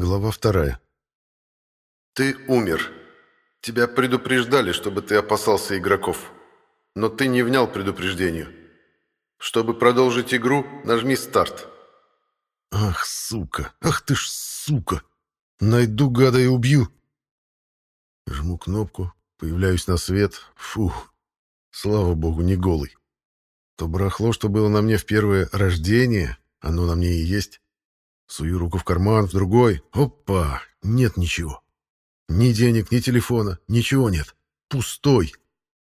Глава вторая. Ты умер. Тебя предупреждали, чтобы ты опасался игроков. Но ты не внял предупреждению. Чтобы продолжить игру, нажми «Старт». Ах, сука! Ах ты ж сука! Найду гада и убью. Жму кнопку, появляюсь на свет. Фух. Слава богу, не голый. То барахло, что было на мне в первое рождение, оно на мне и есть. Сую руку в карман, в другой. Опа! Нет ничего. Ни денег, ни телефона, ничего нет. Пустой.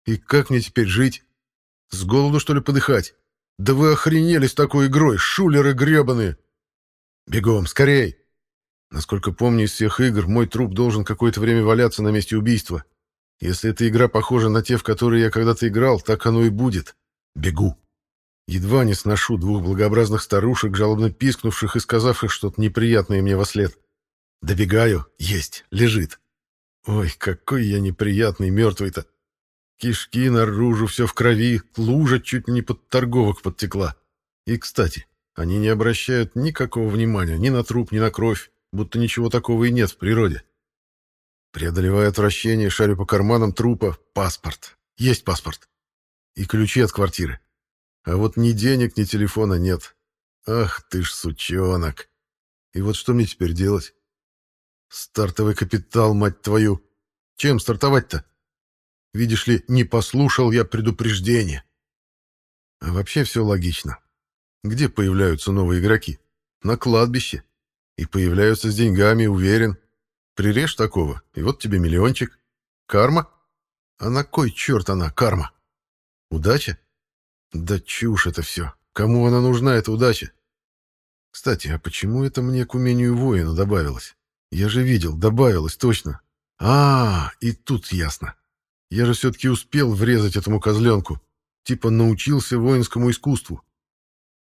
И как мне теперь жить? С голоду, что ли, подыхать? Да вы охренели с такой игрой, шулеры гребаные! Бегом, скорей! Насколько помню из всех игр, мой труп должен какое-то время валяться на месте убийства. Если эта игра похожа на те, в которые я когда-то играл, так оно и будет. Бегу. Едва не сношу двух благообразных старушек, жалобно пискнувших и сказавших что-то неприятное мне во след. Добегаю. Есть. Лежит. Ой, какой я неприятный, мертвый-то. Кишки наружу, все в крови, лужа чуть не под торговок подтекла. И, кстати, они не обращают никакого внимания ни на труп, ни на кровь, будто ничего такого и нет в природе. Преодолевая отвращение, шарю по карманам трупа. Паспорт. Есть паспорт. И ключи от квартиры. А вот ни денег, ни телефона нет. Ах ты ж сучонок. И вот что мне теперь делать? Стартовый капитал, мать твою. Чем стартовать-то? Видишь ли, не послушал я предупреждения. А вообще все логично. Где появляются новые игроки? На кладбище. И появляются с деньгами, уверен. Прирежь такого, и вот тебе миллиончик. Карма? А на кой черт она, карма? Удача? Да чушь это все. Кому она нужна, эта удача? Кстати, а почему это мне к умению воина добавилось? Я же видел, добавилось точно. А, и тут ясно. Я же все-таки успел врезать этому козленку. Типа научился воинскому искусству.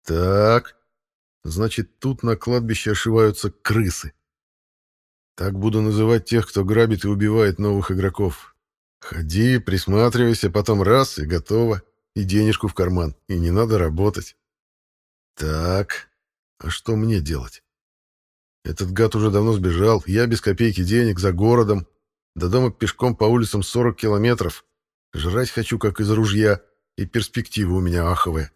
Так, значит, тут на кладбище ошиваются крысы. Так буду называть тех, кто грабит и убивает новых игроков. Ходи, присматривайся, потом раз и готово и денежку в карман, и не надо работать. Так, а что мне делать? Этот гад уже давно сбежал, я без копейки денег, за городом, до дома пешком по улицам 40 километров. Жрать хочу, как из ружья, и перспектива у меня аховая.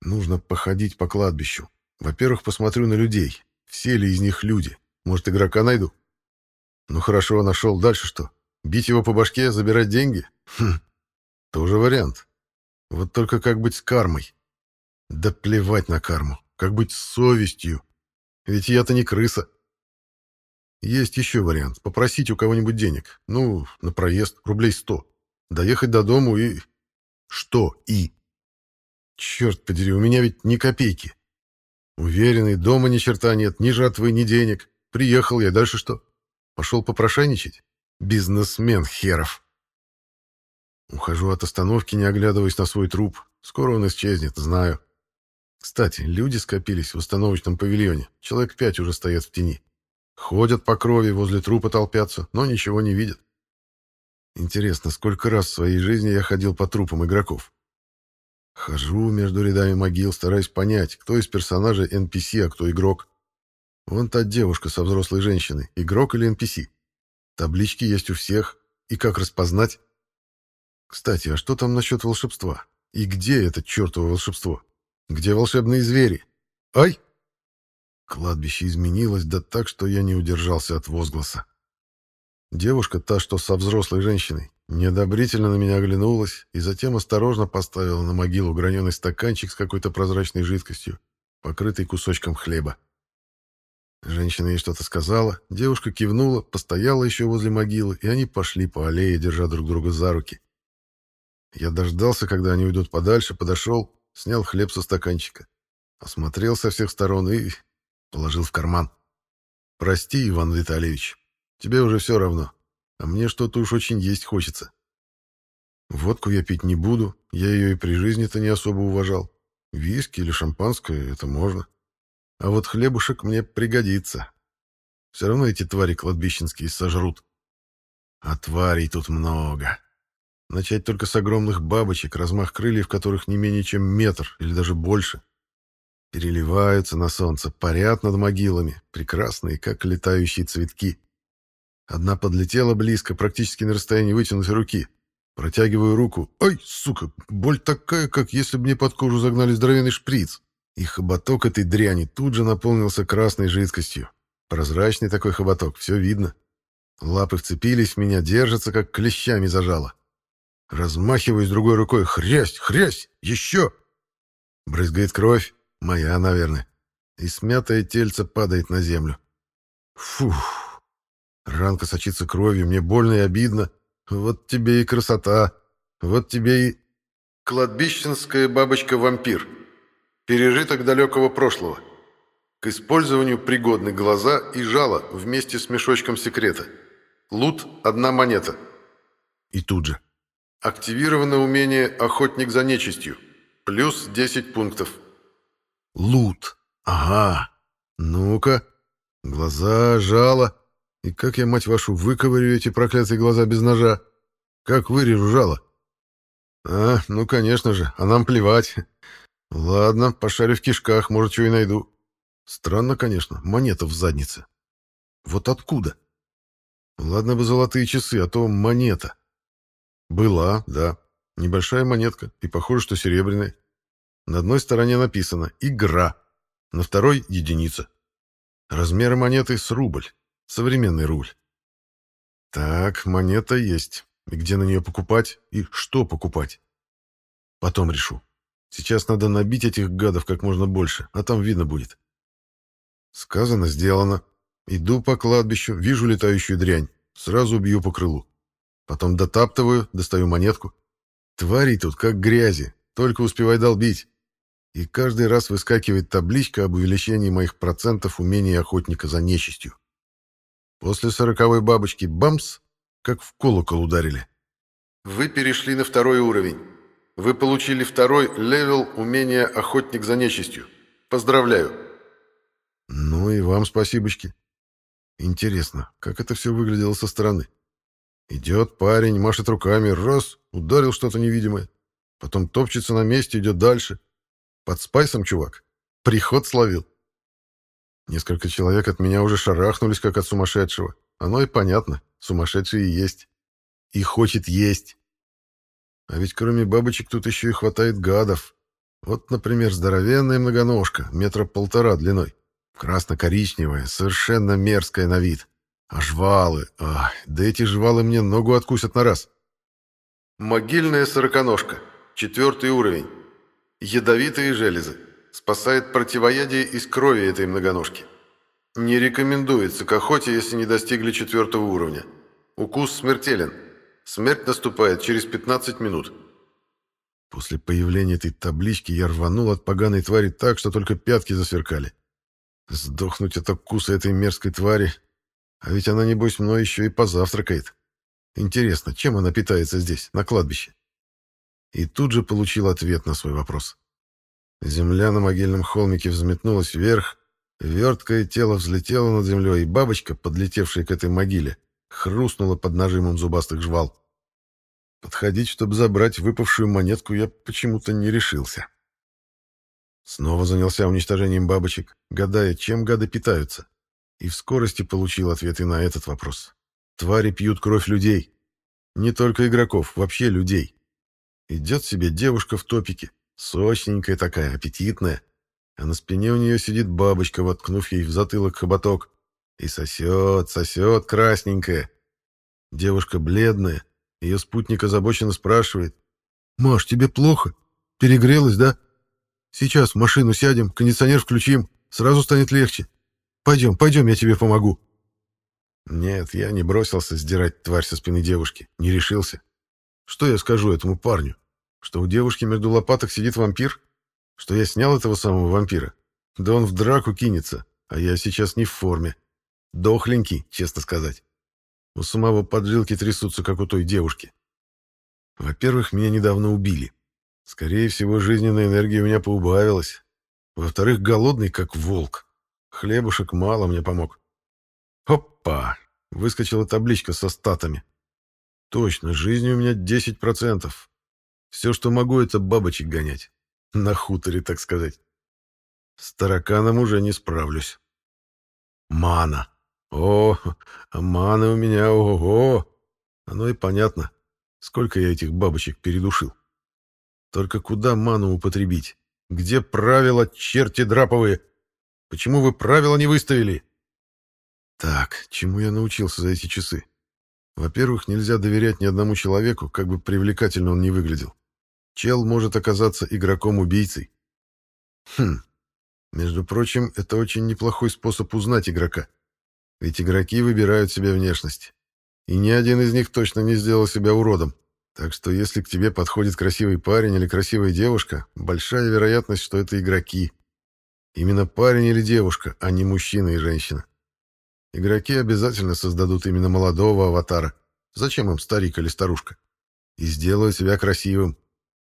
Нужно походить по кладбищу. Во-первых, посмотрю на людей. Все ли из них люди? Может, игрока найду? Ну хорошо, нашел. Дальше что? Бить его по башке, забирать деньги? Хм, тоже вариант. Вот только как быть с кармой? Да плевать на карму. Как быть с совестью? Ведь я-то не крыса. Есть еще вариант. Попросить у кого-нибудь денег. Ну, на проезд, рублей сто. Доехать до дому и... Что «и»? Черт подери, у меня ведь ни копейки. Уверенный, дома ни черта нет, ни жатвы, ни денег. Приехал я, дальше что? Пошел попрошайничать? Бизнесмен херов. Ухожу от остановки, не оглядываясь на свой труп. Скоро он исчезнет, знаю. Кстати, люди скопились в установочном павильоне. Человек пять уже стоят в тени. Ходят по крови, возле трупа толпятся, но ничего не видят. Интересно, сколько раз в своей жизни я ходил по трупам игроков? Хожу между рядами могил, стараюсь понять, кто из персонажей NPC, а кто игрок. Вон та девушка со взрослой женщиной, игрок или NPC. Таблички есть у всех, и как распознать? Кстати, а что там насчет волшебства? И где это чертово волшебство? Где волшебные звери? Ай! Кладбище изменилось, да так, что я не удержался от возгласа. Девушка, та, что со взрослой женщиной, неодобрительно на меня оглянулась и затем осторожно поставила на могилу граненый стаканчик с какой-то прозрачной жидкостью, покрытый кусочком хлеба. Женщина ей что-то сказала, девушка кивнула, постояла еще возле могилы, и они пошли по аллее, держа друг друга за руки. Я дождался, когда они уйдут подальше, подошел, снял хлеб со стаканчика, осмотрел со всех сторон и положил в карман. «Прости, Иван Витальевич, тебе уже все равно, а мне что-то уж очень есть хочется. Водку я пить не буду, я ее и при жизни-то не особо уважал. Виски или шампанское — это можно. А вот хлебушек мне пригодится. Все равно эти твари кладбищенские сожрут. А тварей тут много. Начать только с огромных бабочек, размах крыльев которых не менее чем метр или даже больше. Переливаются на солнце, парят над могилами, прекрасные, как летающие цветки. Одна подлетела близко, практически на расстоянии вытянутой руки. Протягиваю руку. Ой, сука, боль такая, как если бы мне под кожу загнали здоровенный шприц. И хоботок этой дряни тут же наполнился красной жидкостью. Прозрачный такой хоботок, все видно. Лапы вцепились в меня, держатся, как клещами зажало. Размахиваюсь другой рукой. Хрясь, хрясь, еще! Брызгает кровь. Моя, наверное. И смятое тельце падает на землю. Фух. Ранка сочится кровью, мне больно и обидно. Вот тебе и красота. Вот тебе и... Кладбищенская бабочка-вампир. Пережиток далекого прошлого. К использованию пригодны глаза и жало вместе с мешочком секрета. Лут – одна монета. И тут же. Активировано умение «Охотник за нечистью». Плюс 10 пунктов. Лут. Ага. Ну-ка. Глаза, жало. И как я, мать вашу, выковырю эти проклятые глаза без ножа? Как вырежу жало? А, ну, конечно же, а нам плевать. Ладно, пошарю в кишках, может, что и найду. Странно, конечно, монета в заднице. Вот откуда? Ладно бы золотые часы, а то монета. Была, да. Небольшая монетка, и похоже, что серебряная. На одной стороне написано «Игра», на второй — «Единица». Размеры монеты с рубль. Современный рубль. Так, монета есть. И где на нее покупать, и что покупать? Потом решу. Сейчас надо набить этих гадов как можно больше, а там видно будет. Сказано, сделано. Иду по кладбищу, вижу летающую дрянь. Сразу бью по крылу. Потом дотаптываю, достаю монетку. Тварей тут как грязи, только успевай долбить. И каждый раз выскакивает табличка об увеличении моих процентов умения охотника за нечистью. После сороковой бабочки бамс, как в колокол ударили. Вы перешли на второй уровень. Вы получили второй level умения охотник за нечистью. Поздравляю. Ну и вам спасибочки. Интересно, как это все выглядело со стороны? Идет парень, машет руками, раз, ударил что-то невидимое. Потом топчется на месте, идет дальше. Под спайсом, чувак. Приход словил. Несколько человек от меня уже шарахнулись, как от сумасшедшего. Оно и понятно, сумасшедший и есть. И хочет есть. А ведь кроме бабочек тут еще и хватает гадов. Вот, например, здоровенная многоножка, метра полтора длиной. Красно-коричневая, совершенно мерзкая на вид. А жвалы... Ах, да эти жвалы мне ногу откусят на раз. Могильная сороконожка. Четвертый уровень. Ядовитые железы. Спасает противоядие из крови этой многоножки. Не рекомендуется к охоте, если не достигли четвертого уровня. Укус смертелен. Смерть наступает через 15 минут. После появления этой таблички я рванул от поганой твари так, что только пятки засверкали. Сдохнуть от укуса этой мерзкой твари. А ведь она, небось, мной еще и позавтракает. Интересно, чем она питается здесь, на кладбище? И тут же получил ответ на свой вопрос. Земля на могильном холмике взметнулась вверх, верткое тело взлетело над землей, и бабочка, подлетевшая к этой могиле, хрустнула под нажимом зубастых жвал. Подходить, чтобы забрать выпавшую монетку, я почему-то не решился. Снова занялся уничтожением бабочек, гадая, чем гады питаются. И в скорости получил ответы на этот вопрос. Твари пьют кровь людей. Не только игроков, вообще людей. Идет себе девушка в топике, сочненькая такая, аппетитная, а на спине у нее сидит бабочка, воткнув ей в затылок хоботок, и сосет, сосет красненькая. Девушка бледная, ее спутник озабоченно спрашивает. «Маш, тебе плохо? Перегрелась, да? Сейчас в машину сядем, кондиционер включим, сразу станет легче. Пойдем, пойдем, я тебе помогу». Нет, я не бросился сдирать тварь со спины девушки, не решился. Что я скажу этому парню? Что у девушки между лопаток сидит вампир? Что я снял этого самого вампира? Да он в драку кинется, а я сейчас не в форме. Дохленький, честно сказать. У самого поджилки трясутся, как у той девушки. Во-первых, меня недавно убили. Скорее всего, жизненной энергии у меня поубавилось. Во-вторых, голодный, как волк. Хлебушек мало мне помог. Опа! Выскочила табличка со статами. Точно, жизни у меня 10%. Все, что могу, это бабочек гонять. На хуторе, так сказать. С тараканом уже не справлюсь. Мана. О, маны у меня, ого! Оно и понятно, сколько я этих бабочек передушил. Только куда ману употребить? Где правила, черти драповые? Почему вы правила не выставили? Так, чему я научился за эти часы? Во-первых, нельзя доверять ни одному человеку, как бы привлекательно он ни выглядел. Чел может оказаться игроком-убийцей. Хм. Между прочим, это очень неплохой способ узнать игрока. Ведь игроки выбирают себе внешность. И ни один из них точно не сделал себя уродом. Так что если к тебе подходит красивый парень или красивая девушка, большая вероятность, что это игроки. Именно парень или девушка, а не мужчина и женщина. Игроки обязательно создадут именно молодого аватара. Зачем им старик или старушка? И сделают себя красивым.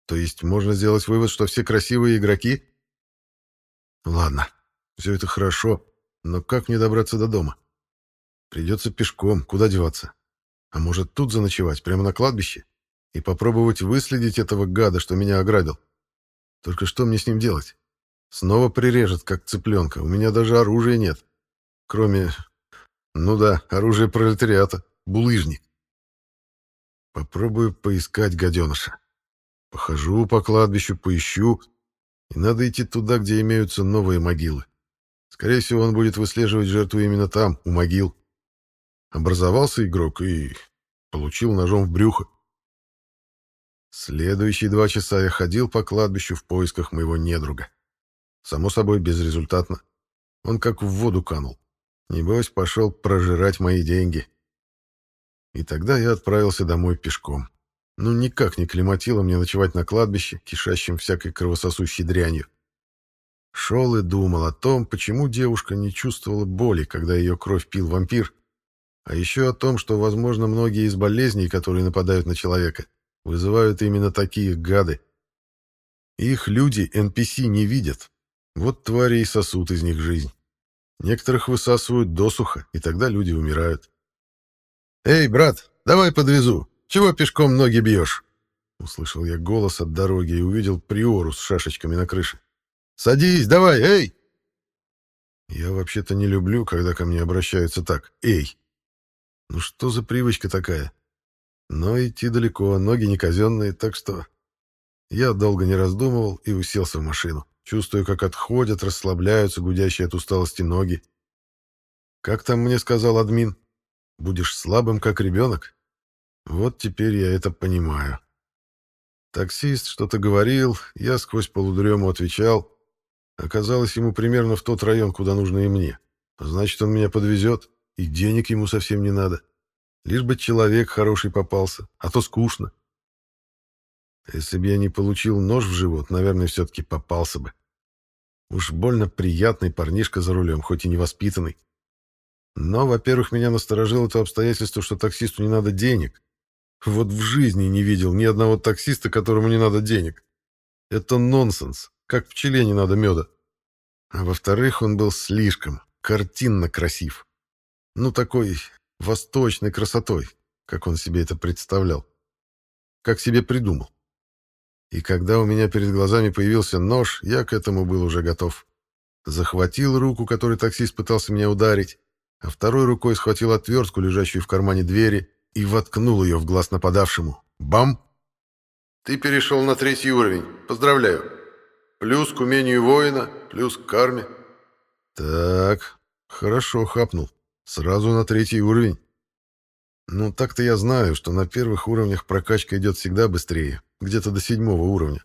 То есть можно сделать вывод, что все красивые игроки? Ладно, все это хорошо, но как мне добраться до дома? Придется пешком, куда деваться? А может тут заночевать, прямо на кладбище? и попробовать выследить этого гада, что меня ограбил. Только что мне с ним делать? Снова прирежет, как цыпленка. У меня даже оружия нет. Кроме... Ну да, оружие пролетариата. Булыжник. Попробую поискать гаденыша. Похожу по кладбищу, поищу. И надо идти туда, где имеются новые могилы. Скорее всего, он будет выслеживать жертву именно там, у могил. Образовался игрок и получил ножом в брюхо. Следующие два часа я ходил по кладбищу в поисках моего недруга. Само собой, безрезультатно. Он как в воду канул. Небось, пошел прожирать мои деньги. И тогда я отправился домой пешком. Ну, никак не климатило мне ночевать на кладбище, кишащем всякой кровососущей дрянью. Шел и думал о том, почему девушка не чувствовала боли, когда ее кровь пил вампир, а еще о том, что, возможно, многие из болезней, которые нападают на человека, вызывают именно такие гады. Их люди NPC не видят. Вот твари и сосут из них жизнь. Некоторых высасывают досуха, и тогда люди умирают. «Эй, брат, давай подвезу. Чего пешком ноги бьешь?» Услышал я голос от дороги и увидел приору с шашечками на крыше. «Садись, давай, эй!» Я вообще-то не люблю, когда ко мне обращаются так «эй». Ну что за привычка такая? Но идти далеко, ноги не казенные, так что... Я долго не раздумывал и уселся в машину. Чувствую, как отходят, расслабляются гудящие от усталости ноги. Как там мне сказал админ? Будешь слабым, как ребенок? Вот теперь я это понимаю. Таксист что-то говорил, я сквозь полудрему отвечал. Оказалось, ему примерно в тот район, куда нужно и мне. Значит, он меня подвезет, и денег ему совсем не надо. Лишь бы человек хороший попался, а то скучно. Если бы я не получил нож в живот, наверное, все-таки попался бы. Уж больно приятный парнишка за рулем, хоть и невоспитанный. Но, во-первых, меня насторожило то обстоятельство, что таксисту не надо денег. Вот в жизни не видел ни одного таксиста, которому не надо денег. Это нонсенс, как пчеле не надо меда. А во-вторых, он был слишком картинно красив. Ну, такой восточной красотой, как он себе это представлял, как себе придумал. И когда у меня перед глазами появился нож, я к этому был уже готов. Захватил руку, которой таксист пытался меня ударить, а второй рукой схватил отвертку, лежащую в кармане двери, и воткнул ее в глаз нападавшему. Бам! Ты перешел на третий уровень. Поздравляю. Плюс к умению воина, плюс к карме. Так, хорошо хапнул. Сразу на третий уровень. Ну, так-то я знаю, что на первых уровнях прокачка идет всегда быстрее, где-то до седьмого уровня.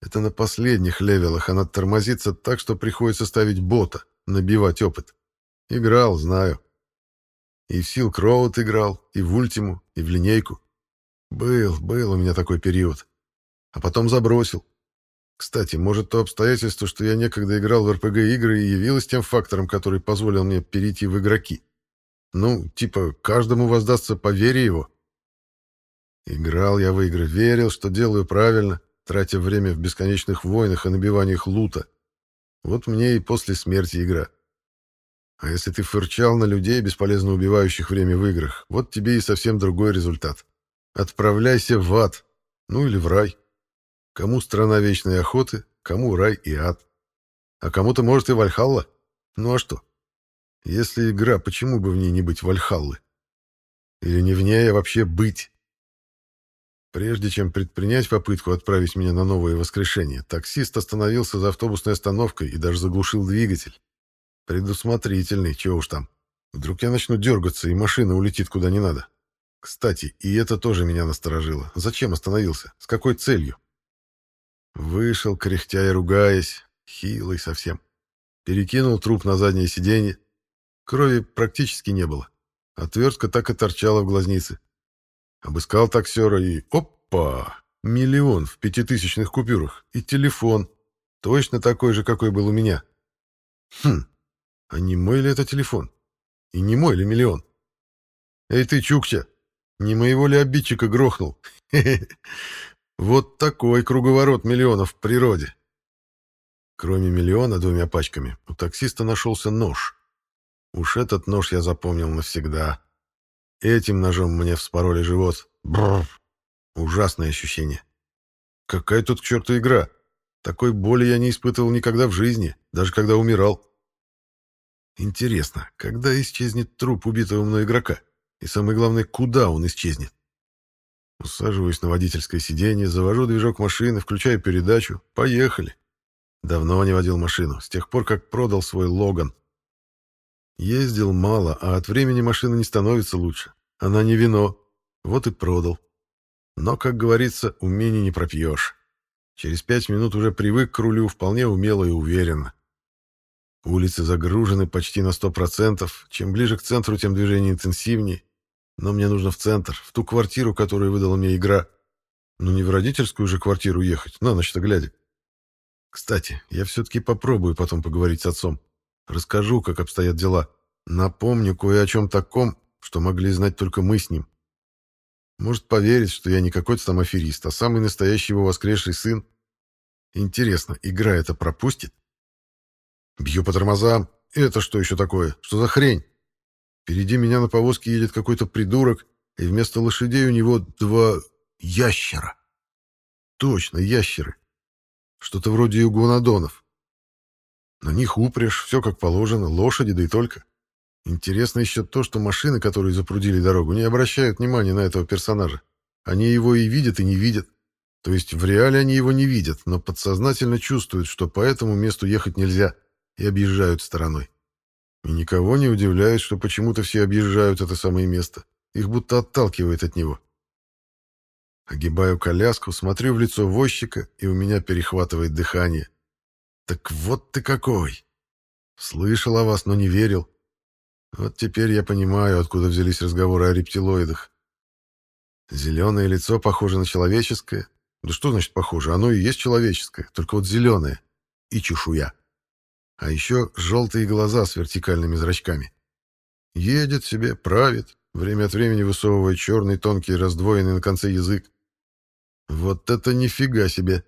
Это на последних левелах она тормозится так, что приходится ставить бота, набивать опыт. Играл, знаю. И в Silk Road играл, и в Ультиму, и в линейку. Был, был у меня такой период. А потом забросил. Кстати, может, то обстоятельство, что я некогда играл в РПГ-игры и явилось тем фактором, который позволил мне перейти в игроки. Ну, типа, каждому воздастся по вере его. Играл я в игры, верил, что делаю правильно, тратя время в бесконечных войнах и набиваниях лута. Вот мне и после смерти игра. А если ты фырчал на людей, бесполезно убивающих время в играх, вот тебе и совсем другой результат. Отправляйся в ад, ну или в рай. Кому страна вечной охоты, кому рай и ад. А кому-то, может, и Вальхалла. Ну а что? Если игра, почему бы в ней не быть Вальхаллы? Или не в ней, а вообще быть? Прежде чем предпринять попытку отправить меня на новое воскрешение, таксист остановился за автобусной остановкой и даже заглушил двигатель. Предусмотрительный, чего уж там. Вдруг я начну дергаться, и машина улетит куда не надо. Кстати, и это тоже меня насторожило. Зачем остановился? С какой целью? Вышел, кряхтя и ругаясь, хилый совсем. Перекинул труп на заднее сиденье. Крови практически не было. Отвертка так и торчала в глазнице. Обыскал таксера и... Опа! Миллион в пятитысячных купюрах. И телефон. Точно такой же, какой был у меня. Хм, а не мой ли это телефон? И не мой ли миллион? Эй ты, Чукча, не моего ли обидчика грохнул? Вот такой круговорот миллионов в природе. Кроме миллиона двумя пачками, у таксиста нашелся нож. Уж этот нож я запомнил навсегда. Этим ножом мне вспороли живот. Бррр. Ужасное ощущение. Какая тут к черту игра? Такой боли я не испытывал никогда в жизни, даже когда умирал. Интересно, когда исчезнет труп убитого мной игрока? И самое главное, куда он исчезнет? Усаживаюсь на водительское сиденье, завожу движок машины, включаю передачу. Поехали. Давно не водил машину, с тех пор, как продал свой Логан. Ездил мало, а от времени машина не становится лучше. Она не вино. Вот и продал. Но, как говорится, умений не пропьешь. Через пять минут уже привык к рулю вполне умело и уверенно. Улицы загружены почти на сто процентов. Чем ближе к центру, тем движение интенсивнее. Но мне нужно в центр, в ту квартиру, которую выдала мне игра. Ну не в родительскую же квартиру ехать, на ночь-то глядя. Кстати, я все-таки попробую потом поговорить с отцом. Расскажу, как обстоят дела. Напомню кое о чем таком, что могли знать только мы с ним. Может поверить, что я не какой-то там аферист, а самый настоящий его воскресший сын. Интересно, игра это пропустит? Бью по тормозам. Это что еще такое? Что за хрень? Впереди меня на повозке едет какой-то придурок, и вместо лошадей у него два ящера. Точно, ящеры. Что-то вроде игуанодонов. На них упряжь, все как положено, лошади, да и только. Интересно еще то, что машины, которые запрудили дорогу, не обращают внимания на этого персонажа. Они его и видят, и не видят. То есть в реале они его не видят, но подсознательно чувствуют, что по этому месту ехать нельзя, и объезжают стороной. И никого не удивляет, что почему-то все объезжают это самое место. Их будто отталкивает от него. Огибаю коляску, смотрю в лицо возчика, и у меня перехватывает дыхание. Так вот ты какой! Слышал о вас, но не верил. Вот теперь я понимаю, откуда взялись разговоры о рептилоидах. Зеленое лицо похоже на человеческое. Да что значит похоже? Оно и есть человеческое, только вот зеленое. И чешуя. А еще желтые глаза с вертикальными зрачками. Едет себе, правит, время от времени высовывая черный, тонкий, раздвоенный на конце язык. Вот это нифига себе!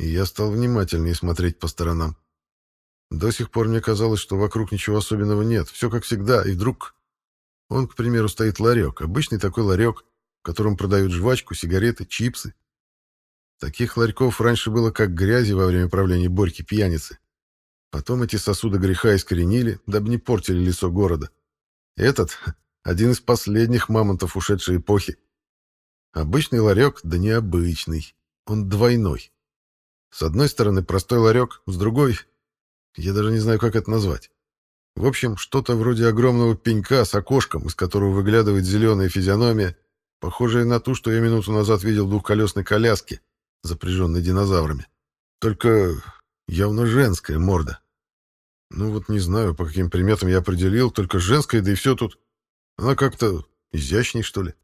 И я стал внимательнее смотреть по сторонам. До сих пор мне казалось, что вокруг ничего особенного нет, все как всегда, и вдруг... Он, к примеру, стоит ларек, обычный такой ларек, в котором продают жвачку, сигареты, чипсы. Таких ларьков раньше было как грязи во время правления Борьки пьяницы. Потом эти сосуды греха искоренили, дабы не портили лицо города. Этот — один из последних мамонтов ушедшей эпохи. Обычный ларек, да необычный. Он двойной. С одной стороны простой ларек, с другой... Я даже не знаю, как это назвать. В общем, что-то вроде огромного пенька с окошком, из которого выглядывает зеленая физиономия, похожая на ту, что я минуту назад видел в двухколесной коляске, запряженной динозаврами. Только Явно женская морда. Ну вот не знаю, по каким приметам я определил, только женская, да и все тут. Она как-то изящней, что ли.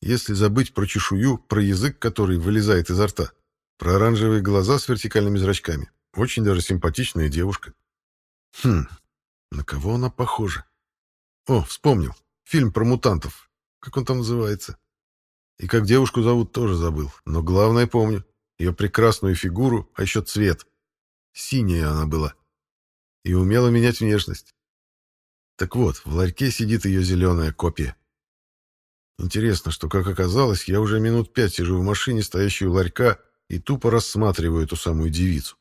Если забыть про чешую, про язык, который вылезает изо рта, про оранжевые глаза с вертикальными зрачками. Очень даже симпатичная девушка. Хм, на кого она похожа? О, вспомнил. Фильм про мутантов. Как он там называется? И как девушку зовут, тоже забыл. Но главное помню. Ее прекрасную фигуру, а еще цвет. Синяя она была. И умела менять внешность. Так вот, в ларьке сидит ее зеленая копия. Интересно, что, как оказалось, я уже минут пять сижу в машине, стоящей у ларька, и тупо рассматриваю эту самую девицу.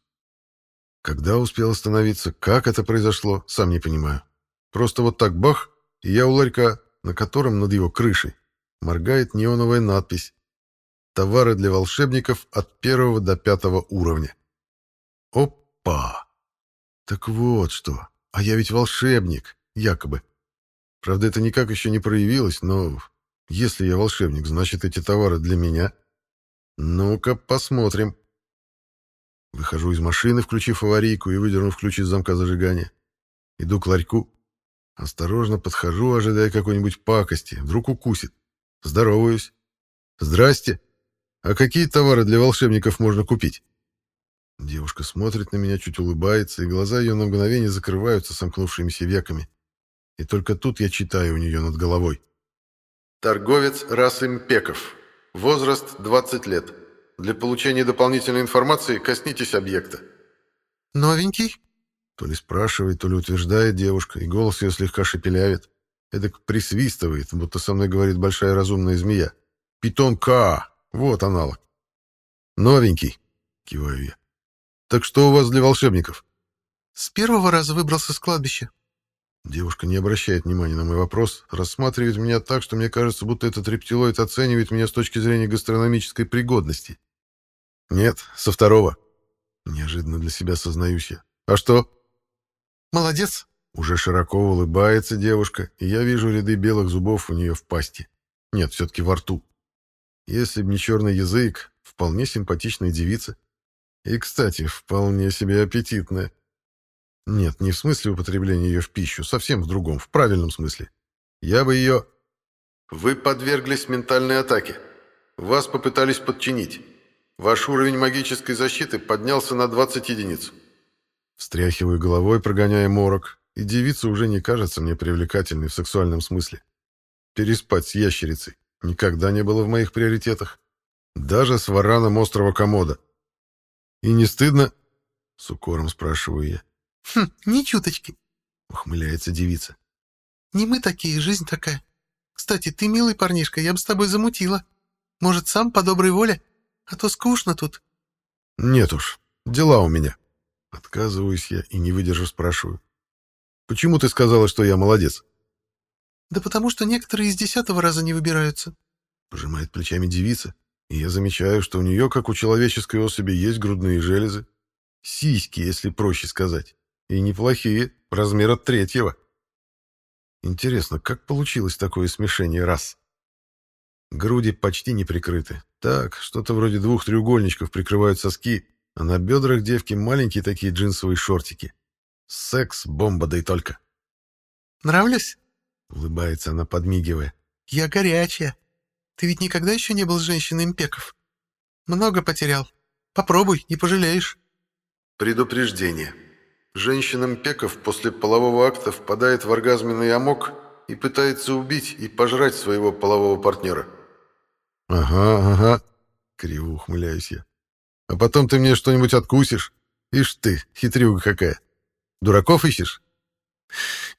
Когда успел остановиться, как это произошло, сам не понимаю. Просто вот так бах, и я у ларька, на котором над его крышей моргает неоновая надпись «Товары для волшебников от первого до пятого уровня». Опа! Так вот что. А я ведь волшебник, якобы. Правда, это никак еще не проявилось, но если я волшебник, значит, эти товары для меня. Ну-ка, посмотрим. Выхожу из машины, включив аварийку и выдернув ключ из замка зажигания. Иду к ларьку. Осторожно подхожу, ожидая какой-нибудь пакости. Вдруг укусит. Здороваюсь. «Здрасте. А какие товары для волшебников можно купить?» Девушка смотрит на меня, чуть улыбается, и глаза ее на мгновение закрываются сомкнувшимися веками. И только тут я читаю у нее над головой. Торговец расы Мпеков. Возраст 20 лет. Для получения дополнительной информации коснитесь объекта. «Новенький?» То ли спрашивает, то ли утверждает девушка, и голос ее слегка шепелявит. Эдак присвистывает, будто со мной говорит большая разумная змея. «Питон К! Вот аналог». «Новенький», — киваю я. «Так что у вас для волшебников?» «С первого раза выбрался с кладбища». Девушка не обращает внимания на мой вопрос, рассматривает меня так, что мне кажется, будто этот рептилоид оценивает меня с точки зрения гастрономической пригодности. «Нет, со второго». Неожиданно для себя сознаюсь я. «А что?» «Молодец!» Уже широко улыбается девушка, и я вижу ряды белых зубов у нее в пасти. Нет, все-таки во рту. Если б не черный язык, вполне симпатичная девица. И, кстати, вполне себе аппетитная. Нет, не в смысле употребления ее в пищу, совсем в другом, в правильном смысле. Я бы ее... Вы подверглись ментальной атаке. Вас попытались подчинить. Ваш уровень магической защиты поднялся на 20 единиц. Встряхиваю головой, прогоняя морок, и девица уже не кажется мне привлекательной в сексуальном смысле. Переспать с ящерицей никогда не было в моих приоритетах. Даже с вараном острова Комода. И не стыдно? С укором спрашиваю я. Хм, ни чуточки. Ухмыляется девица. Не мы такие, жизнь такая. Кстати, ты милый парнишка, я бы с тобой замутила. Может, сам по доброй воле? А то скучно тут. Нет уж, дела у меня. Отказываюсь я и, не выдержав, спрашиваю. Почему ты сказала, что я молодец? Да потому что некоторые из десятого раза не выбираются. Пожимает плечами девица, и я замечаю, что у нее, как у человеческой особи, есть грудные железы. Сиськи, если проще сказать. И неплохие, размера третьего. Интересно, как получилось такое смешение рас? Груди почти не прикрыты. Так, что-то вроде двух треугольничков прикрывают соски, а на бедрах девки маленькие такие джинсовые шортики. Секс, бомба, да и только. «Нравлюсь?» — улыбается она, подмигивая. «Я горячая. Ты ведь никогда еще не был с женщиной импеков. Много потерял. Попробуй, не пожалеешь». Предупреждение. Женщина Мпеков после полового акта впадает в оргазменный амок и пытается убить и пожрать своего полового партнера. «Ага, ага», — криво ухмыляюсь я. «А потом ты мне что-нибудь откусишь? Ишь ты, хитрюга какая. Дураков ищешь?»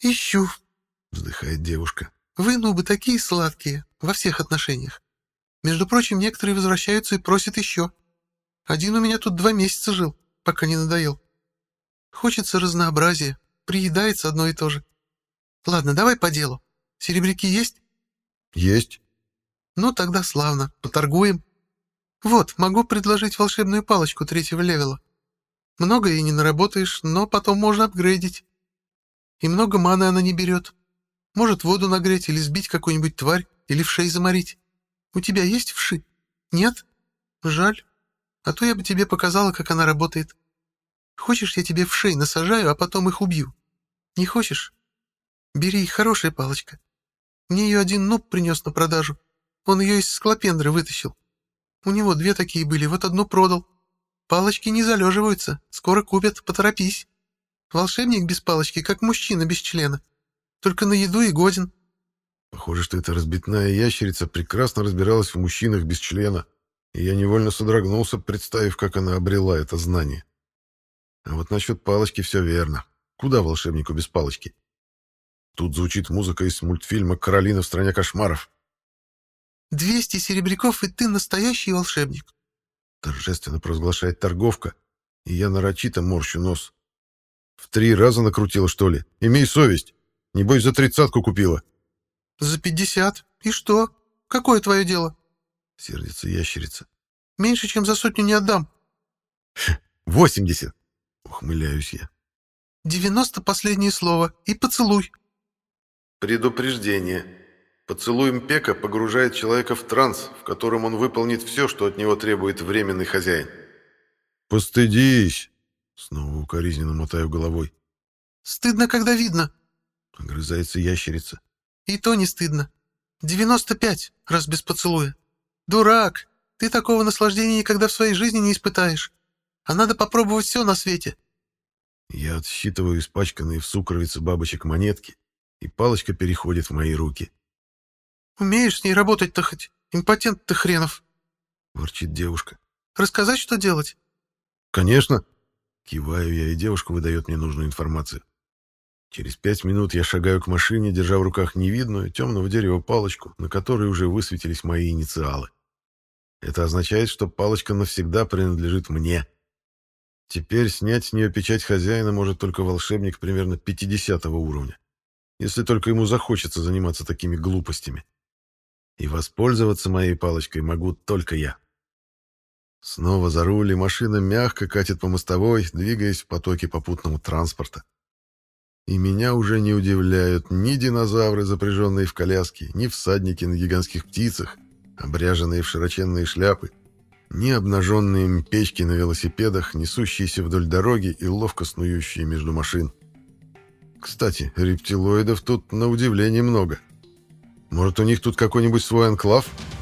«Ищу», — вздыхает девушка. «Вы, нубы, такие сладкие, во всех отношениях. Между прочим, некоторые возвращаются и просят еще. Один у меня тут два месяца жил, пока не надоел. Хочется разнообразия, приедается одно и то же. Ладно, давай по делу. Серебряки есть? Есть. Ну, тогда славно, поторгуем. Вот, могу предложить волшебную палочку третьего левела. Много и не наработаешь, но потом можно апгрейдить. И много маны она не берет. Может воду нагреть или сбить какую-нибудь тварь, или вшей заморить. У тебя есть вши? Нет? Жаль. А то я бы тебе показала, как она работает. Хочешь, я тебе в шею насажаю, а потом их убью? Не хочешь? Бери, хорошая палочка. Мне ее один нуб принес на продажу. Он ее из склопендры вытащил. У него две такие были, вот одну продал. Палочки не залеживаются, скоро купят, поторопись. Волшебник без палочки, как мужчина без члена. Только на еду и годен. Похоже, что эта разбитная ящерица прекрасно разбиралась в мужчинах без члена, и я невольно содрогнулся, представив, как она обрела это знание. А вот насчет палочки все верно. Куда волшебнику без палочки? Тут звучит музыка из мультфильма «Каролина в стране кошмаров». «Двести серебряков, и ты настоящий волшебник», торжественно провозглашает торговка, И я нарочито морщу нос. В три раза накрутила, что ли? Имей совесть. Небось, за тридцатку купила. За пятьдесят. И что? Какое твое дело? Сердится ящерица. Меньше, чем за сотню не отдам. Восемьдесят. Ухмыляюсь я. Девяносто последнее слово. И поцелуй. Предупреждение. Поцелуй Мпека погружает человека в транс, в котором он выполнит все, что от него требует временный хозяин. «Постыдись!» Снова укоризненно мотаю головой. «Стыдно, когда видно!» Огрызается ящерица. «И то не стыдно. Девяносто пять, раз без поцелуя. Дурак! Ты такого наслаждения никогда в своей жизни не испытаешь. А надо попробовать все на свете». Я отсчитываю испачканные в сукровице бабочек монетки, и палочка переходит в мои руки. «Умеешь с ней работать-то хоть? Импотент ты хренов!» — ворчит девушка. «Рассказать, что делать?» «Конечно!» Киваю я, и девушка выдает мне нужную информацию. Через пять минут я шагаю к машине, держа в руках невидную темного дерева палочку, на которой уже высветились мои инициалы. Это означает, что палочка навсегда принадлежит мне. Теперь снять с нее печать хозяина может только волшебник примерно 50 уровня, если только ему захочется заниматься такими глупостями. И воспользоваться моей палочкой могу только я. Снова за руль, и машина мягко катит по мостовой, двигаясь в потоке попутного транспорта. И меня уже не удивляют ни динозавры, запряженные в коляски, ни всадники на гигантских птицах, обряженные в широченные шляпы, ни обнаженные печки на велосипедах, несущиеся вдоль дороги и ловко снующие между машин. Кстати, рептилоидов тут на удивление много. Может, у них тут какой-нибудь свой анклав? —